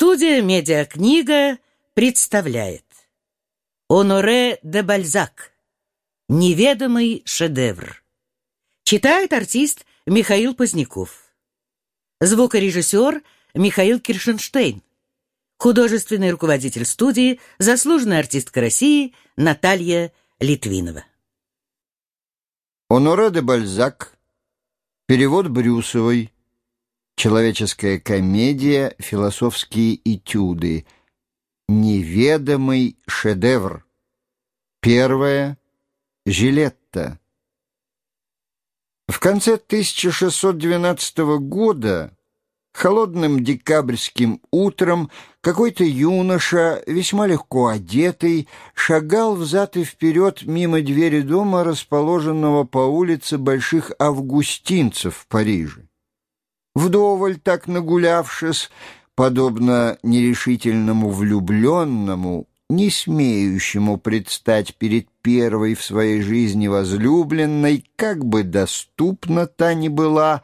Студия «Медиакнига» представляет. Оноре де Бальзак. «Неведомый шедевр» Читает артист Михаил Поздняков. Звукорежиссер Михаил Киршенштейн. Художественный руководитель студии, заслуженная артистка России Наталья Литвинова. Оноре де Бальзак. Перевод Брюсовой Человеческая комедия, философские этюды. Неведомый шедевр. Первое. Жилетта. В конце 1612 года, холодным декабрьским утром, какой-то юноша, весьма легко одетый, шагал взад и вперед мимо двери дома, расположенного по улице Больших Августинцев в Париже. Вдоволь так нагулявшись, подобно нерешительному влюбленному, не смеющему предстать перед первой в своей жизни возлюбленной, как бы доступна та ни была,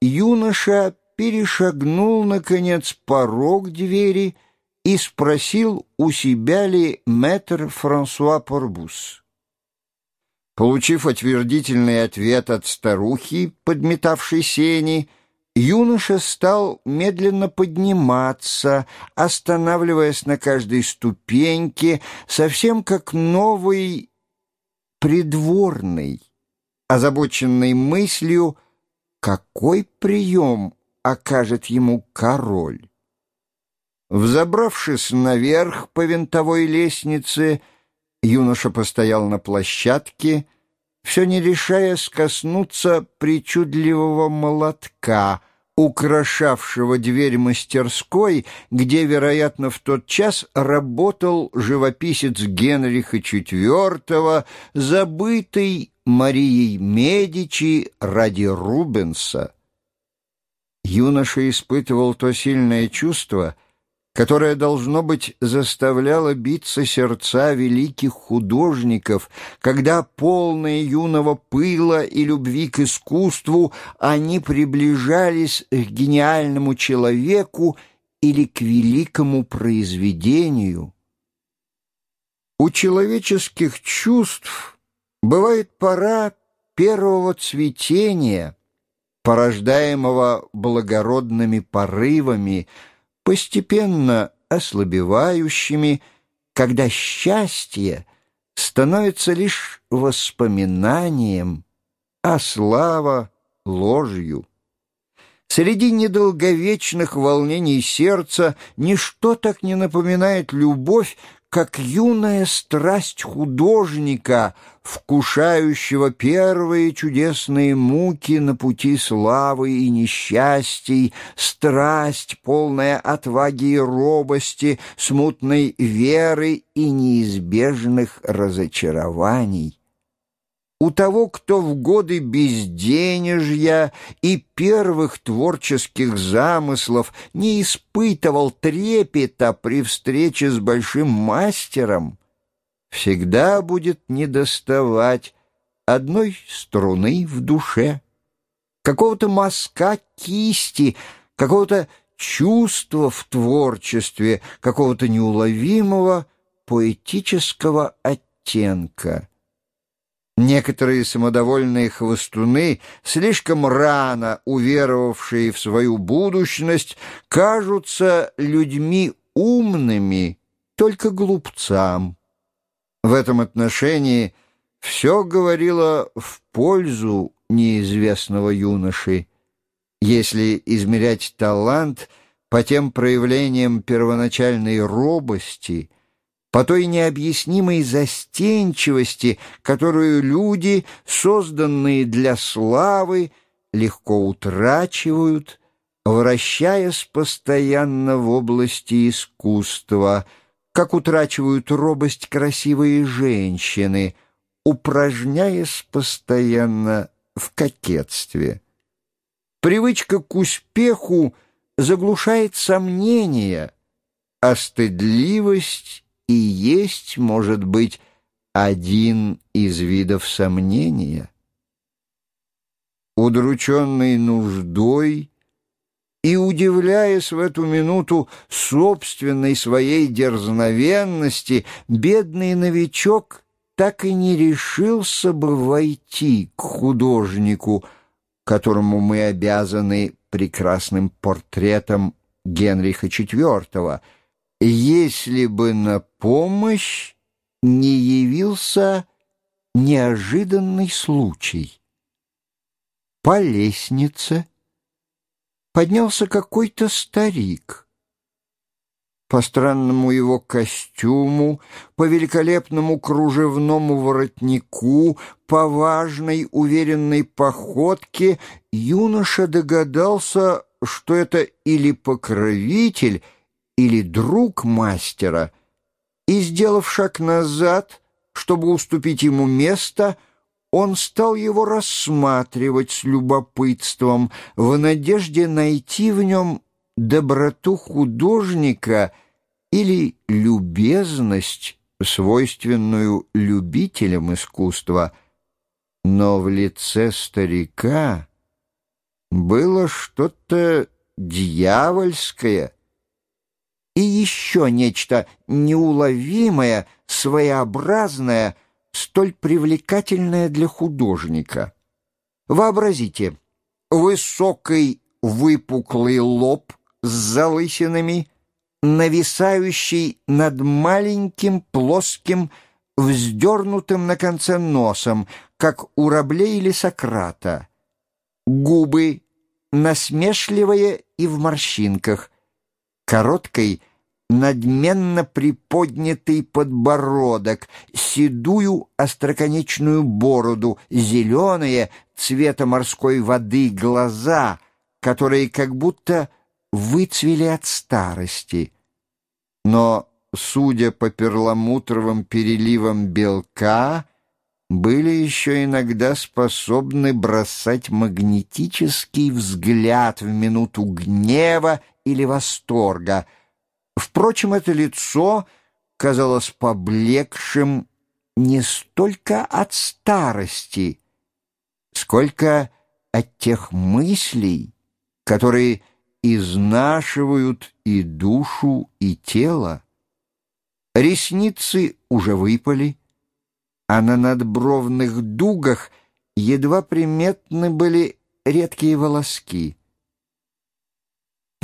юноша перешагнул, наконец, порог двери и спросил, у себя ли мэтр Франсуа Порбус. Получив отвердительный ответ от старухи, подметавшей сени, Юноша стал медленно подниматься, останавливаясь на каждой ступеньке, совсем как новый придворный, озабоченный мыслью, какой прием окажет ему король. Взобравшись наверх по винтовой лестнице, юноша постоял на площадке, все не решаясь коснуться причудливого молотка, украшавшего дверь мастерской, где, вероятно, в тот час работал живописец Генриха IV, забытый Марией Медичи ради Рубенса. Юноша испытывал то сильное чувство — которое, должно быть, заставляло биться сердца великих художников, когда, полные юного пыла и любви к искусству, они приближались к гениальному человеку или к великому произведению. У человеческих чувств бывает пора первого цветения, порождаемого благородными порывами, постепенно ослабевающими, когда счастье становится лишь воспоминанием, а слава — ложью. Среди недолговечных волнений сердца ничто так не напоминает любовь, как юная страсть художника, вкушающего первые чудесные муки на пути славы и несчастий, страсть, полная отваги и робости, смутной веры и неизбежных разочарований у того, кто в годы безденежья и первых творческих замыслов не испытывал трепета при встрече с большим мастером, всегда будет недоставать одной струны в душе, какого-то мазка кисти, какого-то чувства в творчестве, какого-то неуловимого поэтического оттенка. Некоторые самодовольные хвостуны, слишком рано уверовавшие в свою будущность, кажутся людьми умными только глупцам. В этом отношении все говорило в пользу неизвестного юноши. Если измерять талант по тем проявлениям первоначальной робости — по той необъяснимой застенчивости, которую люди, созданные для славы, легко утрачивают, вращаясь постоянно в области искусства, как утрачивают робость красивые женщины, упражняясь постоянно в кокетстве. Привычка к успеху заглушает сомнения, а стыдливость и есть, может быть, один из видов сомнения. Удрученный нуждой, и, удивляясь в эту минуту собственной своей дерзновенности, бедный новичок так и не решился бы войти к художнику, которому мы обязаны прекрасным портретом Генриха IV, если бы на помощь не явился неожиданный случай. По лестнице поднялся какой-то старик. По странному его костюму, по великолепному кружевному воротнику, по важной уверенной походке юноша догадался, что это или покровитель, или друг мастера, и, сделав шаг назад, чтобы уступить ему место, — он стал его рассматривать с любопытством в надежде найти в нем доброту художника или любезность, свойственную любителям искусства. Но в лице старика было что-то дьявольское и еще нечто неуловимое, своеобразное — столь привлекательная для художника. Вообразите, высокий выпуклый лоб с залысинами, нависающий над маленьким плоским, вздернутым на конце носом, как у Рабле или Сократа. Губы насмешливые и в морщинках, короткой — надменно приподнятый подбородок, седую остроконечную бороду, зеленые цвета морской воды глаза, которые как будто выцвели от старости. Но, судя по перламутровым переливам белка, были еще иногда способны бросать магнетический взгляд в минуту гнева или восторга — Впрочем, это лицо казалось поблекшим не столько от старости, сколько от тех мыслей, которые изнашивают и душу, и тело. Ресницы уже выпали, а на надбровных дугах едва приметны были редкие волоски.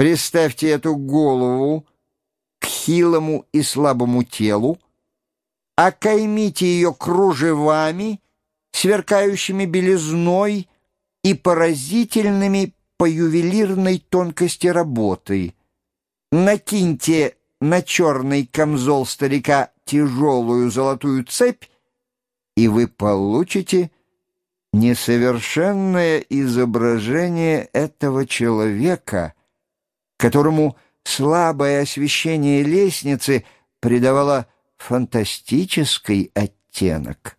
Представьте эту голову, хилому и слабому телу, окаймите ее кружевами, сверкающими белизной и поразительными по ювелирной тонкости работы. Накиньте на черный камзол старика тяжелую золотую цепь, и вы получите несовершенное изображение этого человека, которому – слабое освещение лестницы придавало фантастический оттенок.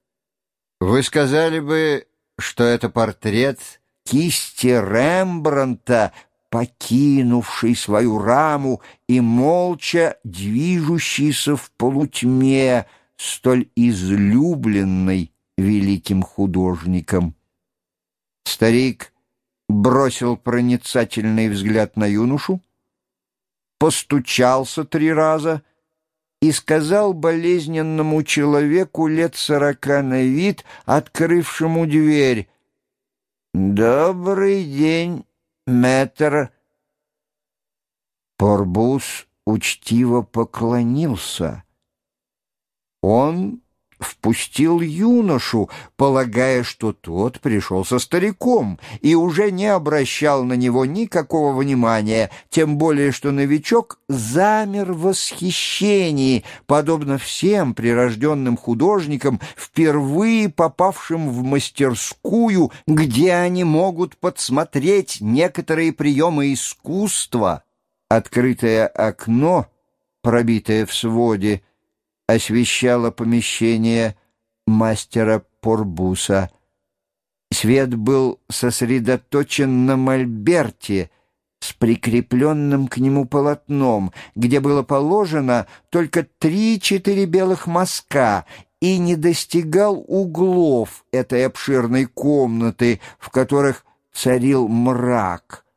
Вы сказали бы, что это портрет кисти Рембранта, покинувший свою раму и молча движущийся в полутьме, столь излюбленной великим художником. Старик бросил проницательный взгляд на юношу, постучался три раза и сказал болезненному человеку лет сорока на вид, открывшему дверь, «Добрый день, мэтр». Порбус учтиво поклонился. Он впустил юношу, полагая, что тот пришел со стариком, и уже не обращал на него никакого внимания, тем более что новичок замер в восхищении, подобно всем прирожденным художникам, впервые попавшим в мастерскую, где они могут подсмотреть некоторые приемы искусства. Открытое окно, пробитое в своде, — освещало помещение мастера Порбуса. Свет был сосредоточен на мольберте с прикрепленным к нему полотном, где было положено только три-четыре белых мазка и не достигал углов этой обширной комнаты, в которых царил мрак —